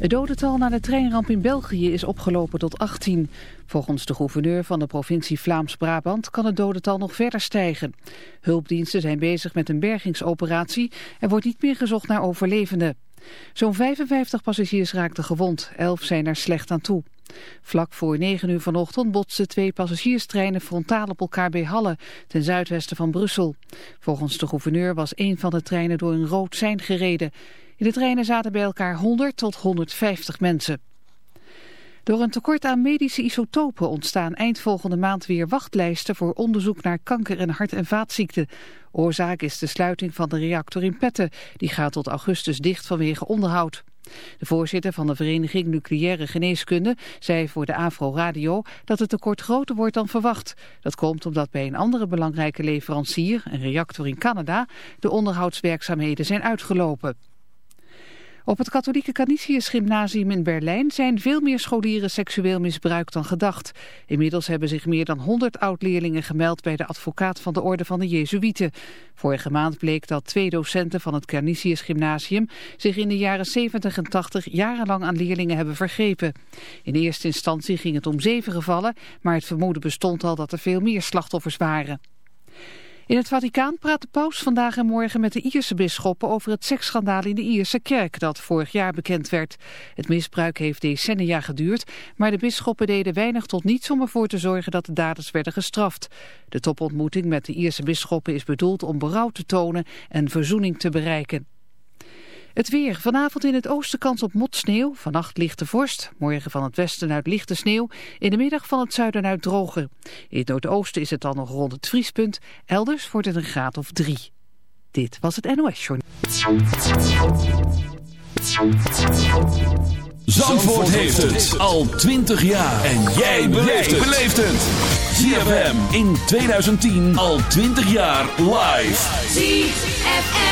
Het dodental na de treinramp in België is opgelopen tot 18. Volgens de gouverneur van de provincie Vlaams-Brabant kan het dodental nog verder stijgen. Hulpdiensten zijn bezig met een bergingsoperatie. Er wordt niet meer gezocht naar overlevenden. Zo'n 55 passagiers raakten gewond. 11 zijn er slecht aan toe. Vlak voor 9 uur vanochtend botsten twee passagierstreinen frontaal op elkaar bij Halle, ten zuidwesten van Brussel. Volgens de gouverneur was een van de treinen door een rood sein gereden. In de treinen zaten bij elkaar 100 tot 150 mensen. Door een tekort aan medische isotopen ontstaan eind volgende maand weer wachtlijsten voor onderzoek naar kanker en hart- en vaatziekten. Oorzaak is de sluiting van de reactor in Petten. Die gaat tot augustus dicht vanwege onderhoud. De voorzitter van de Vereniging Nucleaire Geneeskunde zei voor de Afro Radio dat het tekort groter wordt dan verwacht. Dat komt omdat bij een andere belangrijke leverancier, een reactor in Canada, de onderhoudswerkzaamheden zijn uitgelopen. Op het katholieke Canisius Gymnasium in Berlijn zijn veel meer scholieren seksueel misbruikt dan gedacht. Inmiddels hebben zich meer dan 100 oud-leerlingen gemeld bij de advocaat van de orde van de Jezuïeten. Vorige maand bleek dat twee docenten van het Canisius Gymnasium zich in de jaren 70 en 80 jarenlang aan leerlingen hebben vergrepen. In eerste instantie ging het om zeven gevallen, maar het vermoeden bestond al dat er veel meer slachtoffers waren. In het Vaticaan praat de paus vandaag en morgen met de Ierse bisschoppen over het seksschandaal in de Ierse kerk dat vorig jaar bekend werd. Het misbruik heeft decennia geduurd, maar de bisschoppen deden weinig tot niets om ervoor te zorgen dat de daders werden gestraft. De topontmoeting met de Ierse bisschoppen is bedoeld om berouw te tonen en verzoening te bereiken. Het weer. Vanavond in het oosten kans op motsneeuw. Vannacht lichte vorst. Morgen van het westen uit lichte sneeuw. In de middag van het zuiden uit droger. In het noordoosten is het dan nog rond het vriespunt. Elders wordt het een graad of drie. Dit was het NOS Journal. Zandvoort heeft het al 20 jaar. En jij beleeft het. ZFM in 2010 al 20 jaar live. ZFM.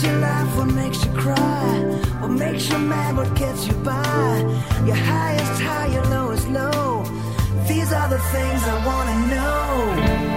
Makes you laugh, what makes you cry, what makes you mad, what gets you by. Your highest high, your lowest low. These are the things I wanna know.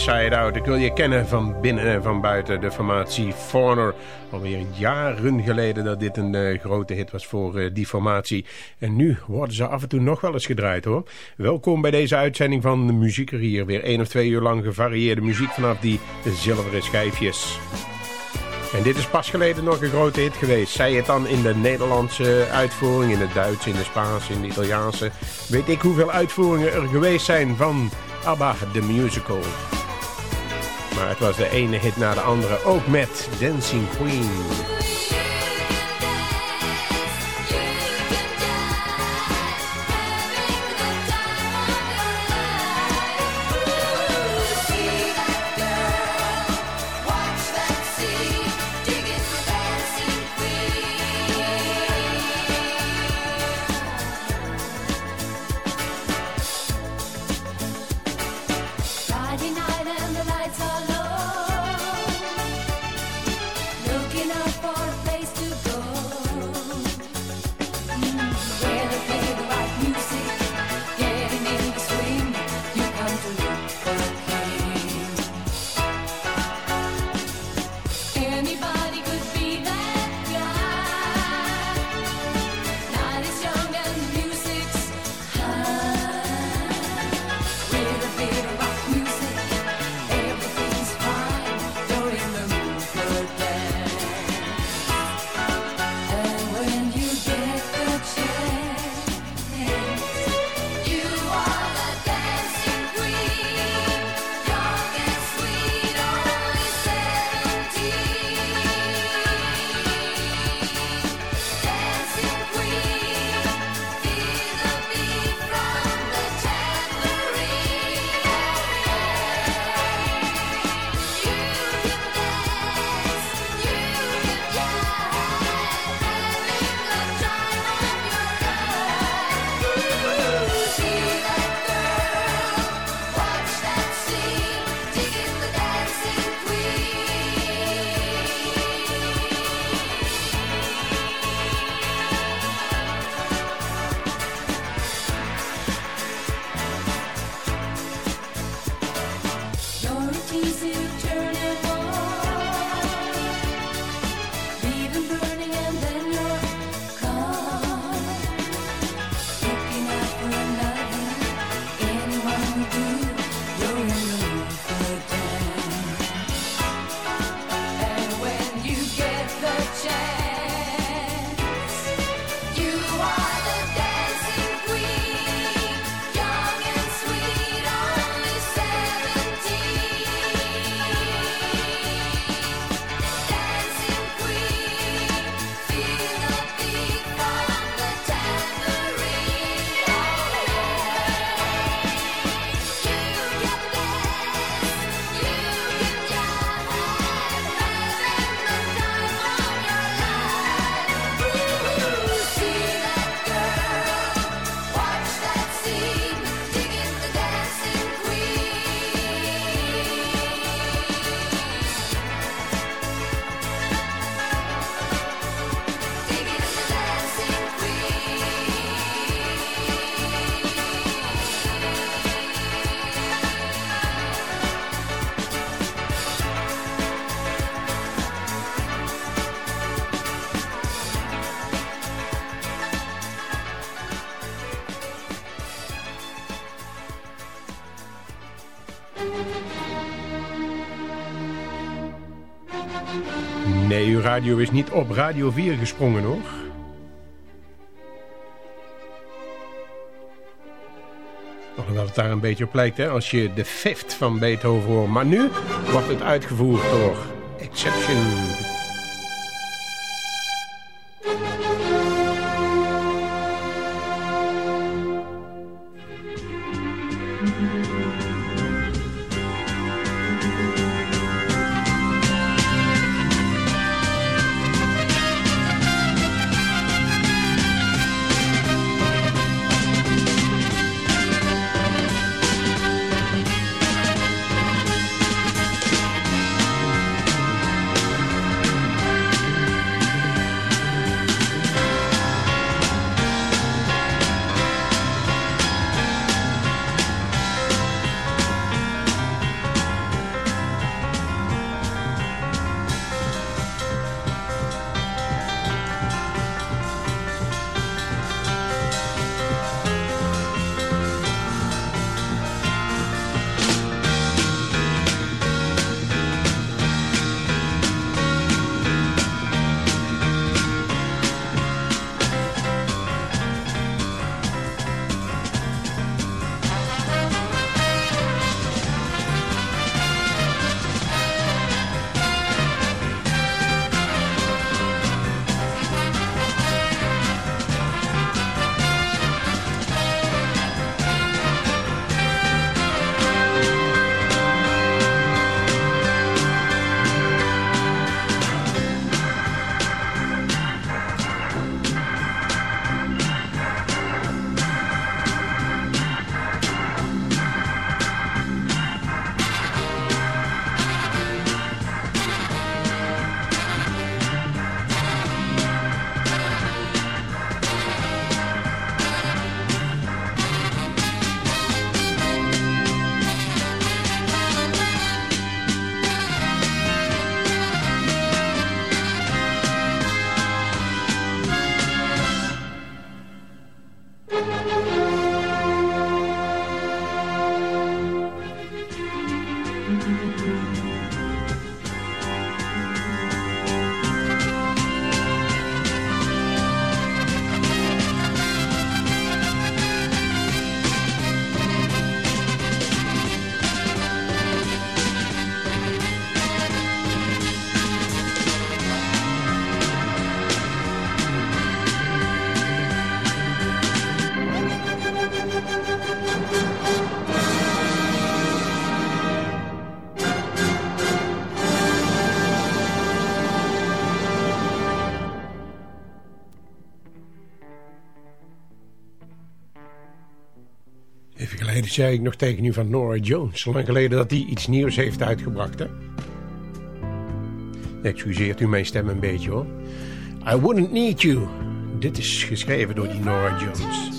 Inside Out. Ik wil je kennen van binnen en van buiten. De formatie Forner. Alweer jaren geleden dat dit een eh, grote hit was voor eh, die formatie. En nu worden ze af en toe nog wel eens gedraaid hoor. Welkom bij deze uitzending van de Muzieker hier. Weer één of twee uur lang gevarieerde muziek vanaf die zilveren schijfjes. En dit is pas geleden nog een grote hit geweest. Zij het dan in de Nederlandse uitvoering, in het Duits, in de Spaanse, in de Italiaanse. Weet ik hoeveel uitvoeringen er geweest zijn van ABBA, the musical. Maar het was de ene hit na de andere, ook met Dancing Queen. Radio is niet op Radio 4 gesprongen hoor. Alhoewel het daar een beetje op lijkt hè, als je de fifth van Beethoven hoort. Maar nu wordt het uitgevoerd door Exception. Zei ik nog tegen u van Nora Jones. Lang geleden dat hij iets nieuws heeft uitgebracht, hè? Excuseert u mijn stem een beetje, hoor. I Wouldn't Need You. Dit is geschreven door die Nora Jones.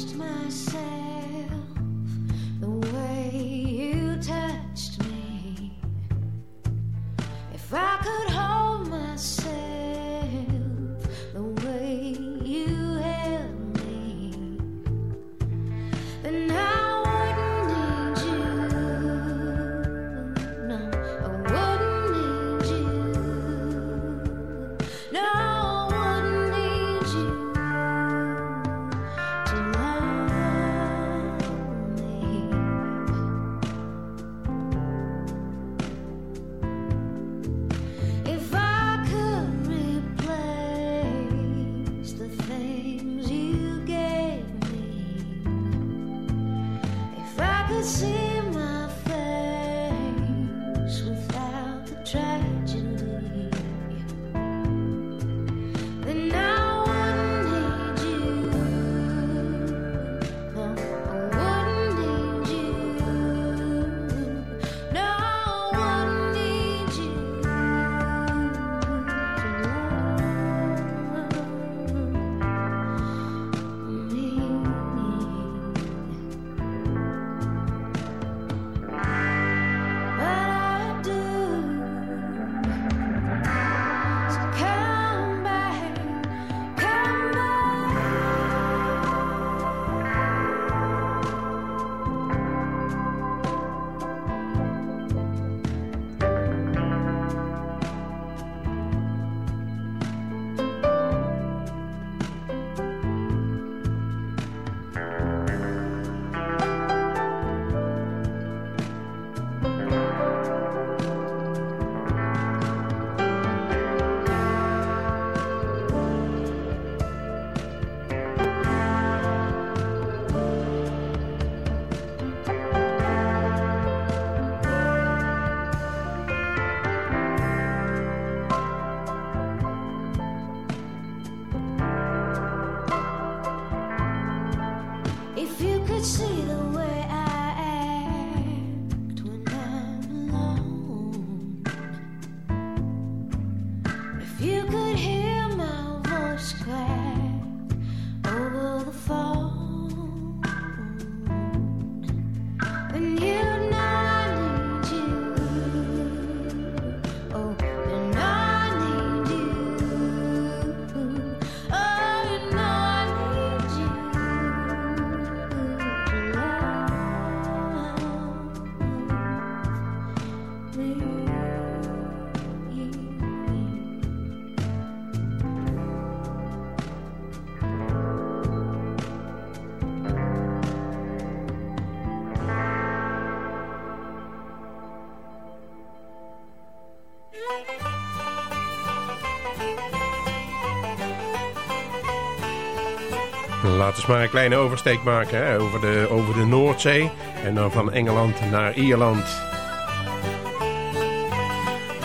Laten we maar een kleine oversteek maken hè, over, de, over de Noordzee. En dan van Engeland naar Ierland.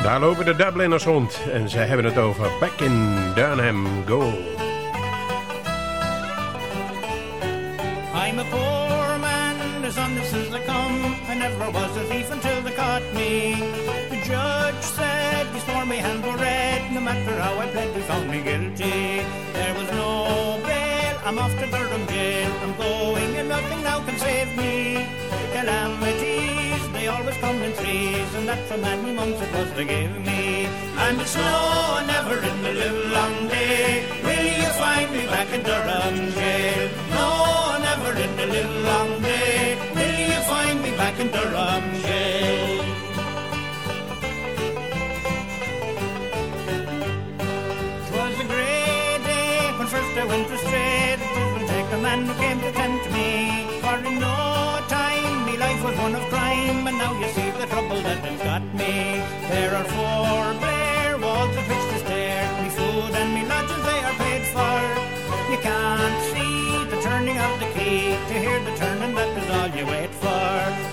Daar lopen de Dubliners rond. En ze hebben het over Back in Durham Go. I'm a poor man, as honest as I come. I never was a thief until they caught me. The judge said before my hands were red, no matter how I pled, they found me guilty. I'm off to Durham jail. I'm going and nothing now can save me. Calamities, they always come in threes, and that's a many months it was they gave me. And it's no, never in the live long day. Will you find me back in Durham jail? No, never in the live long day. Will you find me back in Durham jail? First I went astray. Man who came to tempt me. For in no time, me life was one of crime, and now you see the trouble that has got me. There are four bare walls of which to stare. Me food and me lodgings they are paid for. You can't see the turning of the key to hear the turning. That is all you wait for.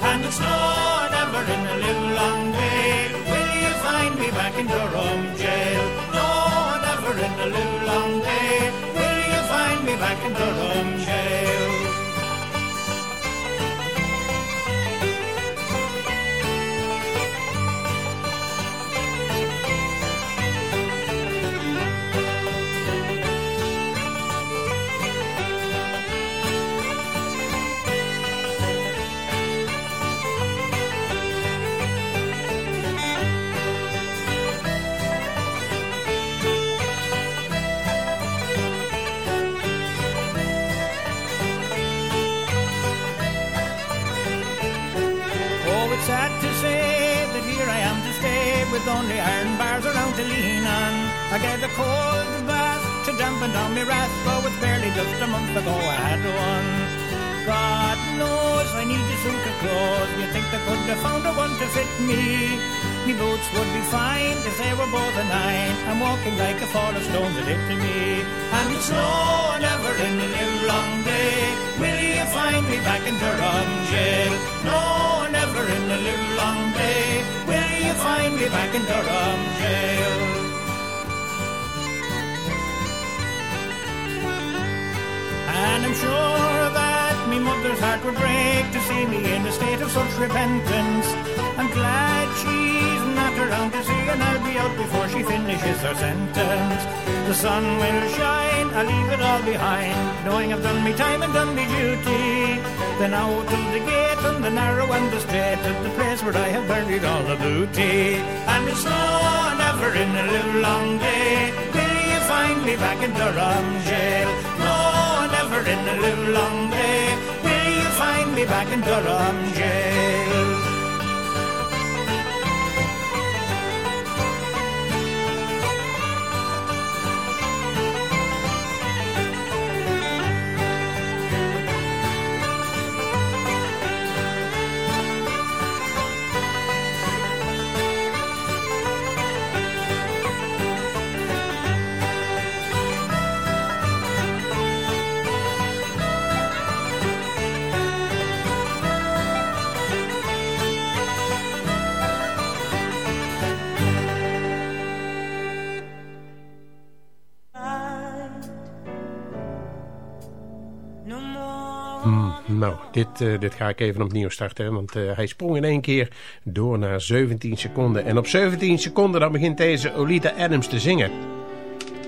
And it's not ever in a live long day. Will you find me back in Durham jail? No, never in a live long day. Back in Durham jail? Oh, I'm walking like a fall of stones that me. And it's no never in the live long day. Will you find me back in Durham jail? No, never in the live long day. Will you find me back in Durham jail? And I'm sure that me mother's heart would break to see me in a state of such repentance. I'm glad she's not around to see, and I'll be out before she finishes her sentence. The sun will shine, I'll leave it all behind, knowing I've done me time and done me duty. Then out of the gate and the narrow and the straight to the place where I have buried all the booty. And it's no never in a live long day. Will you find me back in Durham jail? No, never in a live long day. Will you find me back in Durham jail? Dit, eh, dit ga ik even opnieuw starten. Want eh, hij sprong in één keer door naar 17 seconden. En op 17 seconden dan begint deze Olita Adams te zingen.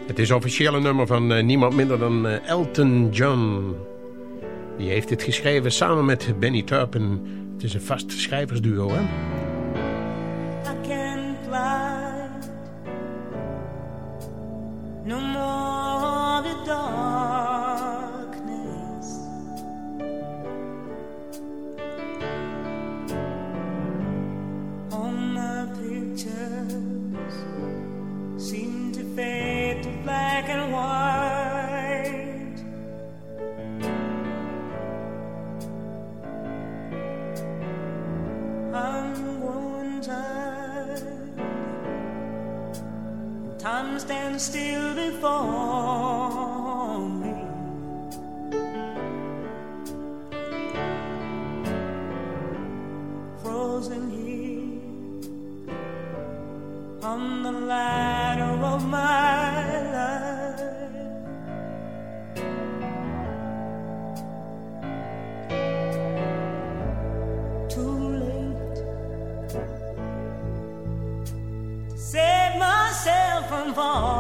Het is officieel een nummer van eh, niemand minder dan Elton John. Die heeft dit geschreven samen met Benny Turpin. Het is een vast schrijversduo, hè? of.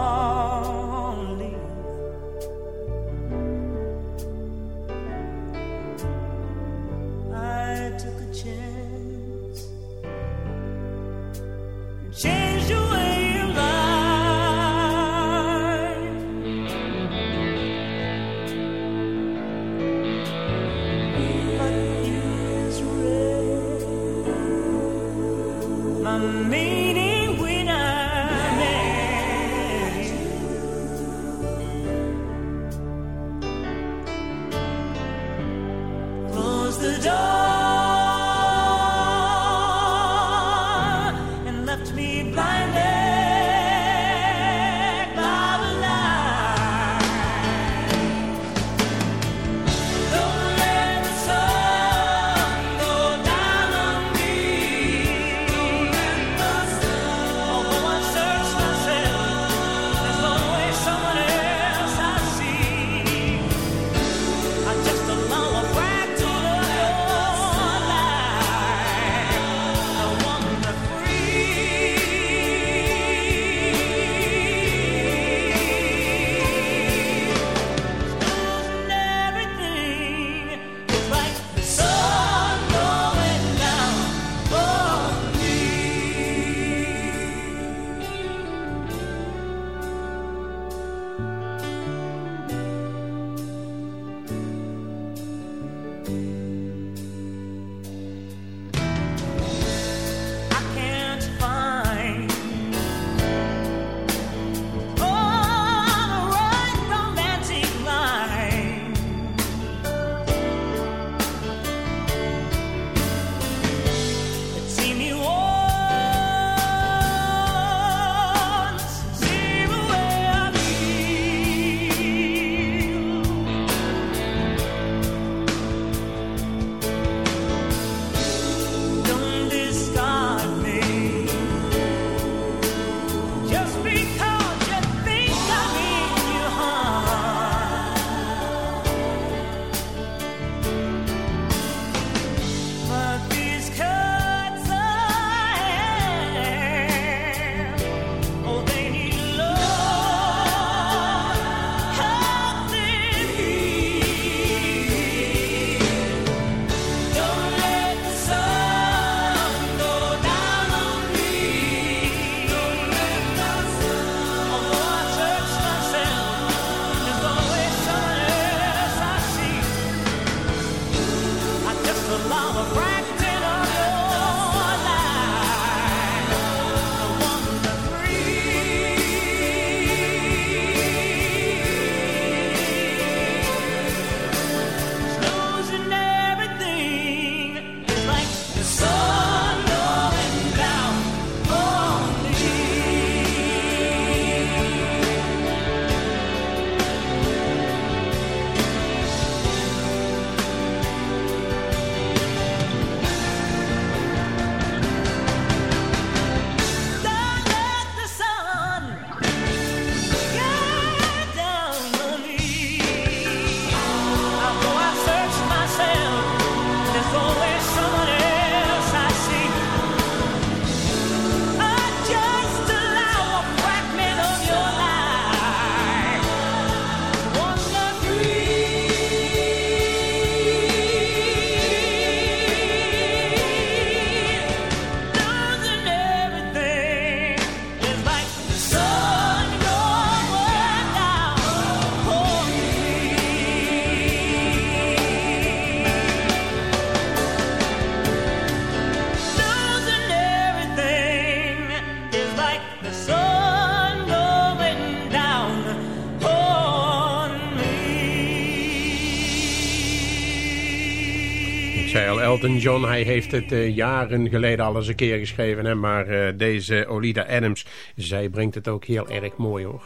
John. Hij heeft het eh, jaren geleden al eens een keer geschreven. Hè? Maar eh, deze Olida Adams, zij brengt het ook heel erg mooi hoor.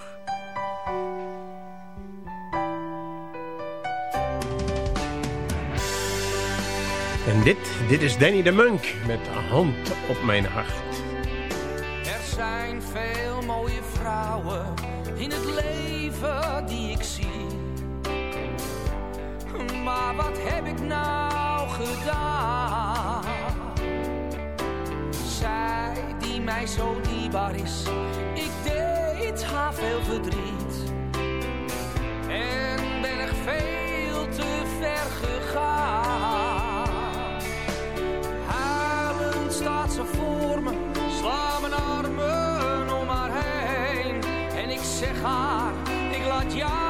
En dit, dit is Danny de Munk met hand op mijn hart. Er zijn veel mooie vrouwen in het leven die ik zie. Maar wat heb ik nou gedaan? Zij die mij zo dierbaar is, ik deed haar veel verdriet. En ben ik veel te ver gegaan. Huilend staat ze voor me, sla mijn armen om haar heen. En ik zeg haar, ik laat jou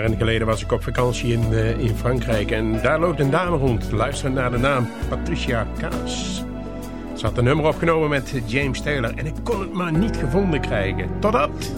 Jaren geleden was ik op vakantie in, eh, in Frankrijk en daar loopt een dame rond, luisterend naar de naam Patricia Kaas. Ze had een nummer opgenomen met James Taylor en ik kon het maar niet gevonden krijgen. Totdat...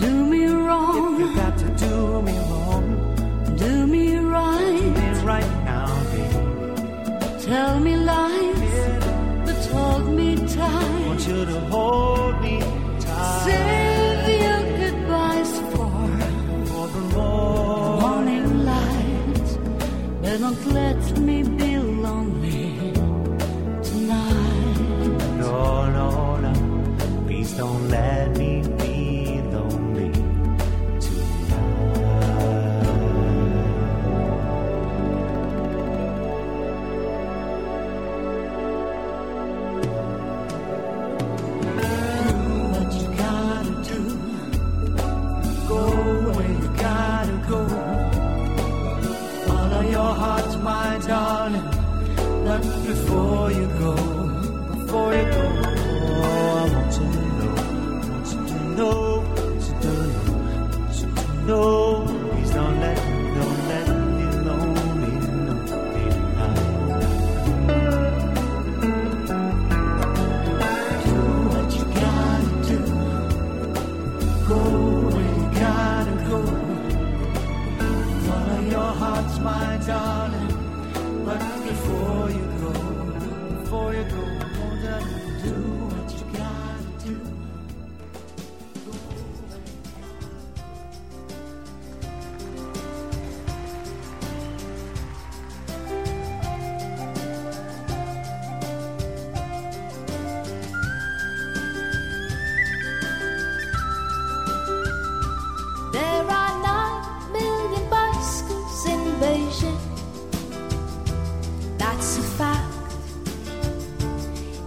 do me wrong, if You got to do me wrong, do me right. do me right now, baby. Tell me lies, but hold me tight. Want you to hold me tight Save your goodbyes for for the morning. morning light. But don't let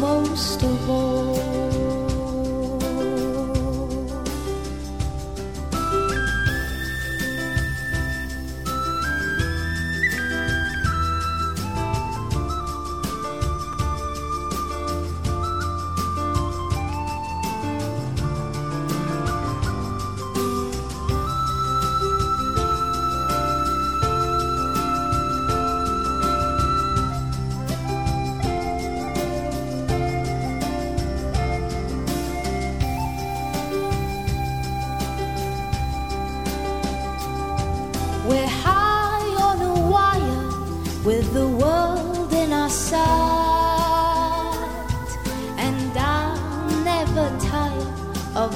the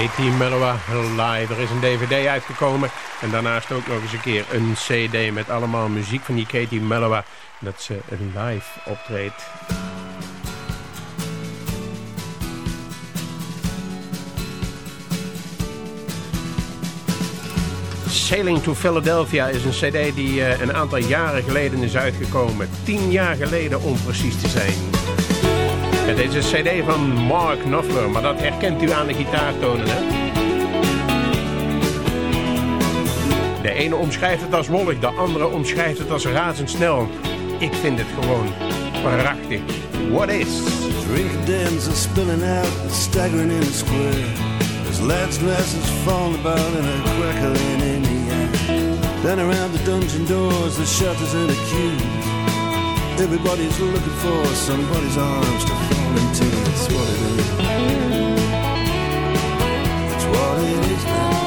Katie Mellowa live. Er is een dvd uitgekomen. En daarnaast ook nog eens een keer een cd met allemaal muziek van die Katie Mellowa. Dat ze live optreedt. Sailing to Philadelphia is een cd die uh, een aantal jaren geleden is uitgekomen. Tien jaar geleden om precies te zijn. Het is een cd van Mark Knopfler, maar dat herkent u aan de gitaartonen, hè? De ene omschrijft het als wollig, de andere omschrijft het als razendsnel. Ik vind het gewoon prachtig. What is? Drink dens are spilling out, staggering in the square. There's lads' glasses falling about and a crackling in the air. Then around the dungeon doors, the shutters and the queues. Everybody's looking for somebody's arms to fall into. That's what it is. That's what it is now.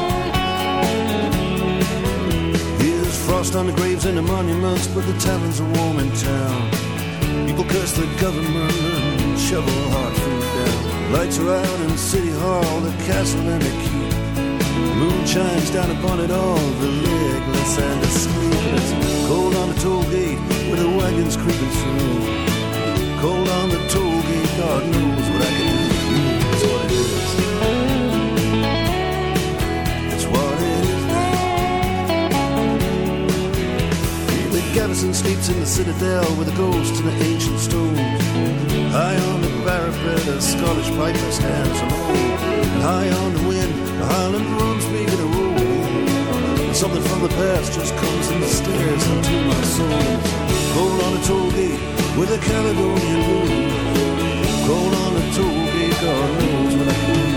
Frost on the graves and the monuments, but the taverns are warm in town. People curse the government and shovel hard food down. Lights are out in City Hall, the castle and the Moon shines down upon it all, the legless and the sleepless. Cold on the toll gate where the wagons creeping through. Cold on the toll gate, God knows what I can do. That's what it is. That's what it is. The garrison sleeps in the citadel with the ghosts and the ancient stones. High on the parapet, a Scottish piper's hands alone. High on the wind, the Highland drums making a roll. Something from the past just comes and stares into my soul. Cold on a toll gate with a Caledonian moon. Cold on a toll gate, God knows what I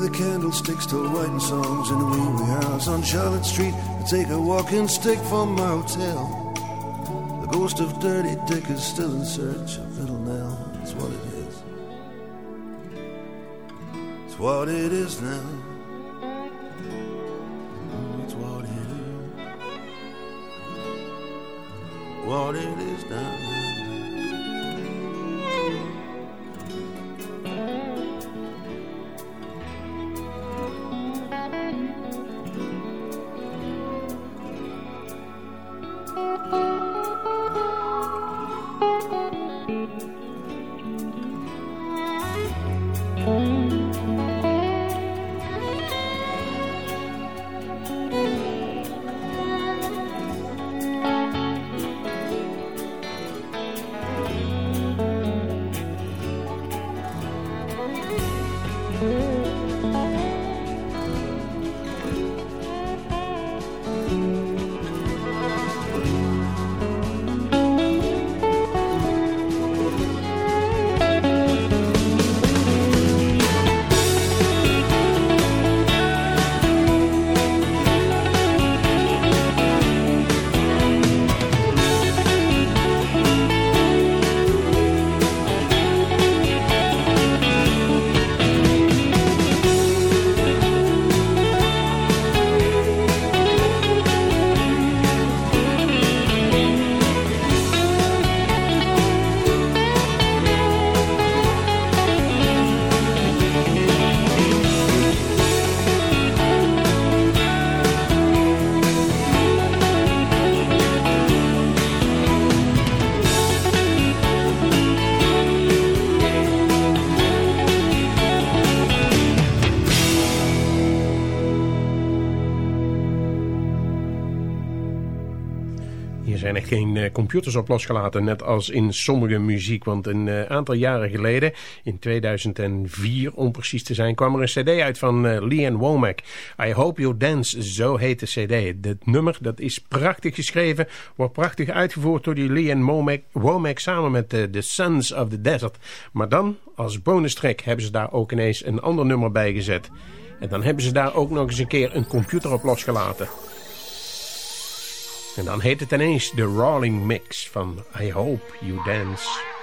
with a candlestick still writing songs in the wee wee house on Charlotte Street. I take a walking stick from my hotel. The ghost of Dirty Dick is still in search of Little Nell. It's what it is. It's what it is now. It's what it is. What it is now. Zijn echt geen uh, computers op losgelaten, net als in sommige muziek. Want een uh, aantal jaren geleden, in 2004 om precies te zijn, kwam er een cd uit van uh, Leanne Womack. I Hope You Dance, zo heet de cd. Het nummer, dat is prachtig geschreven, wordt prachtig uitgevoerd door die Leanne Womack, Womack samen met The Sons of the Desert. Maar dan, als bonus track, hebben ze daar ook ineens een ander nummer bij gezet. En dan hebben ze daar ook nog eens een keer een computer op losgelaten. En dan heet het ineens The Rolling Mix van I Hope You Dance.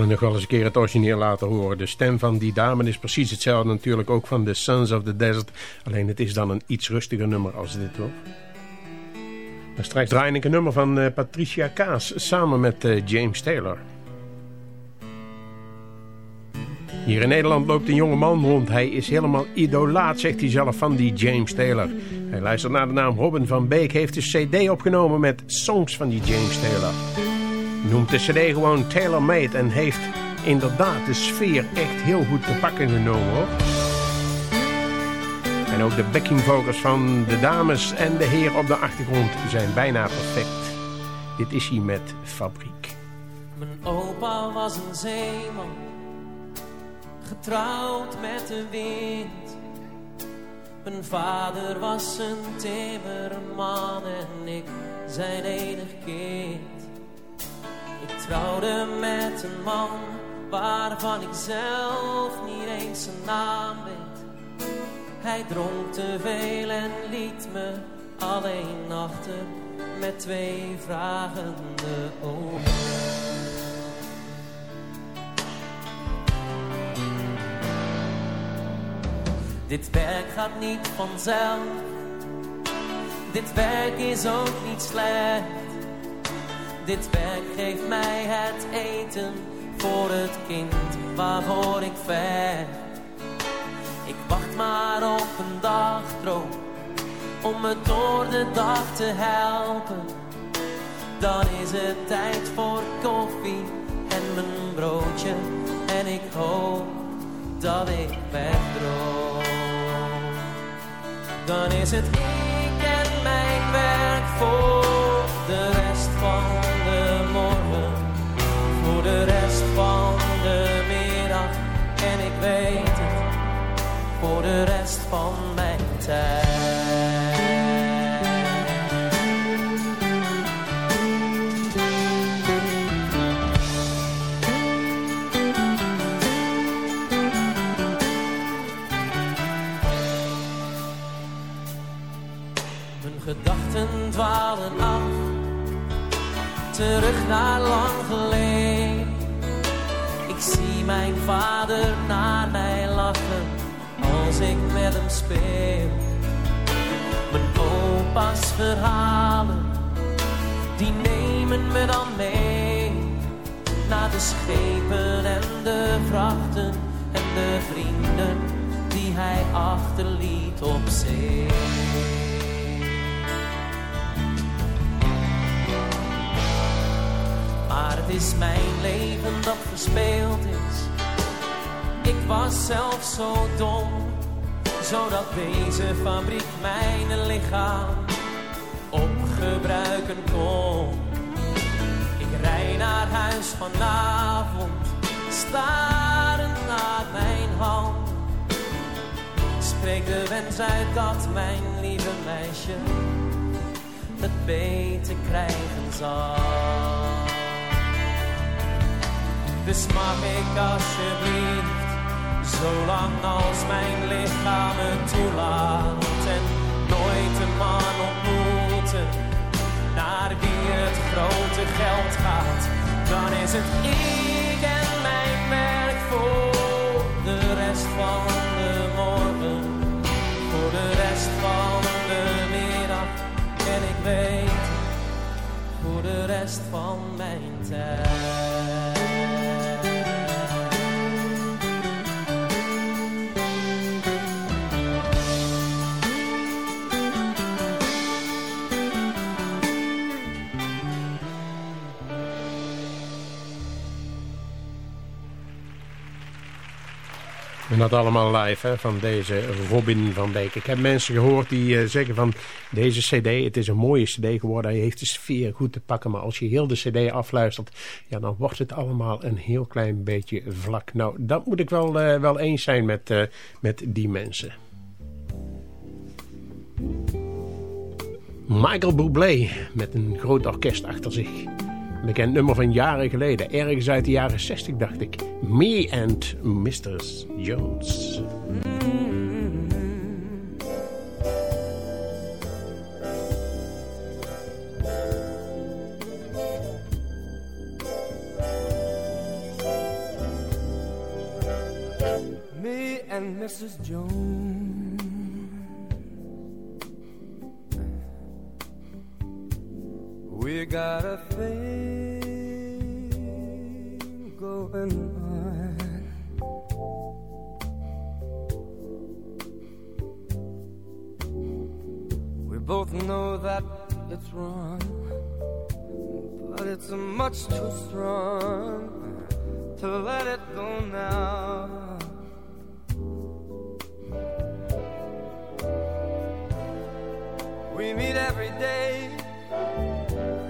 Zal nog wel eens een keer het origineel laten horen. De stem van die dame is precies hetzelfde natuurlijk ook van The Sons of the Desert. Alleen het is dan een iets rustiger nummer als dit hoor. Straks draai ik een nummer van uh, Patricia Kaas samen met uh, James Taylor. Hier in Nederland loopt een jonge man rond. Hij is helemaal idolaat, zegt hij zelf, van die James Taylor. Hij luistert naar de naam Robin van Beek. Heeft een cd opgenomen met songs van die James Taylor. Noemt de cd gewoon Taylor Made en heeft inderdaad de sfeer echt heel goed te pakken genomen hoor. En ook de backing vocals van de dames en de heren op de achtergrond zijn bijna perfect. Dit is hij met Fabriek. Mijn opa was een zeeman, getrouwd met de wind. Mijn vader was een timmerman en ik zijn enig kind. Ik trouwde met een man waarvan ik zelf niet eens zijn naam weet. Hij dronk te veel en liet me alleen achter met twee vragende ogen. Dit werk gaat niet vanzelf. Dit werk is ook niet slecht. Dit werk geeft mij het eten voor het kind waarvoor ik ver. Ik wacht maar op een dagdroom om me door de dag te helpen. Dan is het tijd voor koffie en mijn broodje en ik hoop dat ik wegdroom. Dan is het ik en mijn werk voor de weet het voor de rest van mijn tijd. Gedachten dwalen af, terug naar lang geleden. Ik zie mijn vader naar mij lachen als ik met hem speel. Mijn opa's verhalen, die nemen me dan mee. Naar de schepen en de vrachten en de vrienden die hij achterliet op zee. Maar het is mijn leven dat verspeeld is. Ik was zelf zo dom, zodat deze fabriek mijn lichaam opgebruiken kon. Ik rij naar huis vanavond, staren naar mijn hand. Spreek de wens uit dat mijn lieve meisje het beter krijgen zal. Dus mag ik alsjeblieft, zolang als mijn lichaam het toelaat en nooit een man ontmoeten naar wie het grote geld gaat, dan is het ik en mijn werk voor de rest van de morgen, voor de rest van de middag en ik weet voor de rest van mijn tijd. En dat allemaal live hè, van deze Robin van Beek. Ik heb mensen gehoord die uh, zeggen van deze cd, het is een mooie cd geworden. Hij heeft de sfeer goed te pakken. Maar als je heel de cd afluistert, ja, dan wordt het allemaal een heel klein beetje vlak. Nou, dat moet ik wel, uh, wel eens zijn met, uh, met die mensen. Michael Bublé met een groot orkest achter zich. Een bekend nummer van jaren geleden. Ergens uit de jaren 60 dacht ik. Me and Mr. Jones. Me and Mrs. Jones got a thing going on. We both know that it's wrong, but it's much too strong to let it go now. We meet every day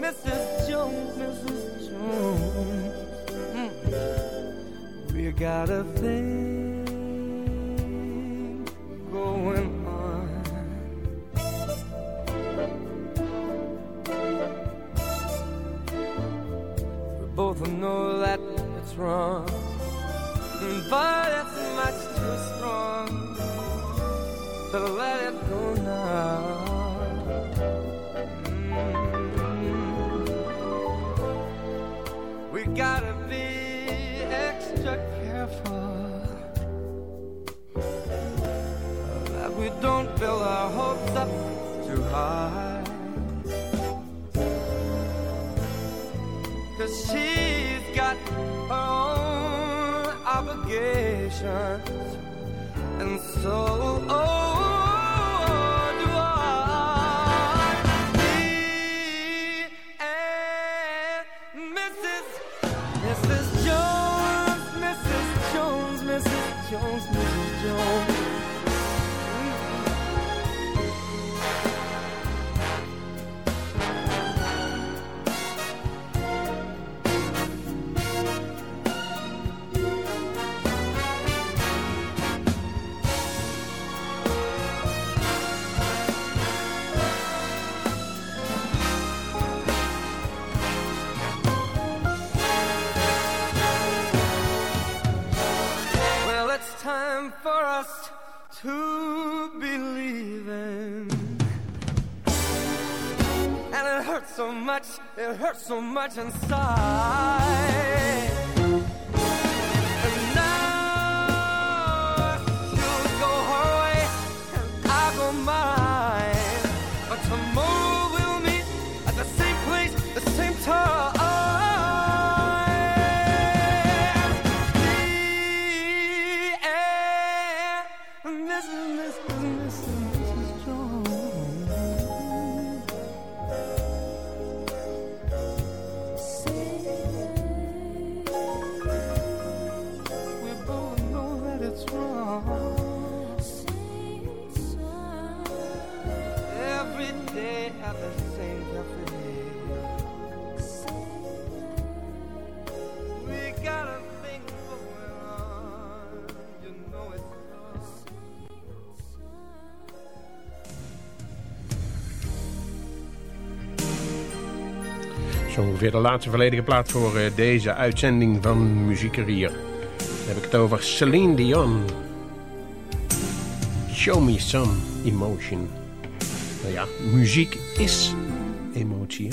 Mrs. Jones, Mrs. Jones. Mm. We got a thing it hurts so much inside. Ongeveer de laatste volledige plaat voor eh, deze uitzending van Muziekerier. Dan heb ik het over Celine Dion. Show me some emotion. Nou ja, muziek is emotie.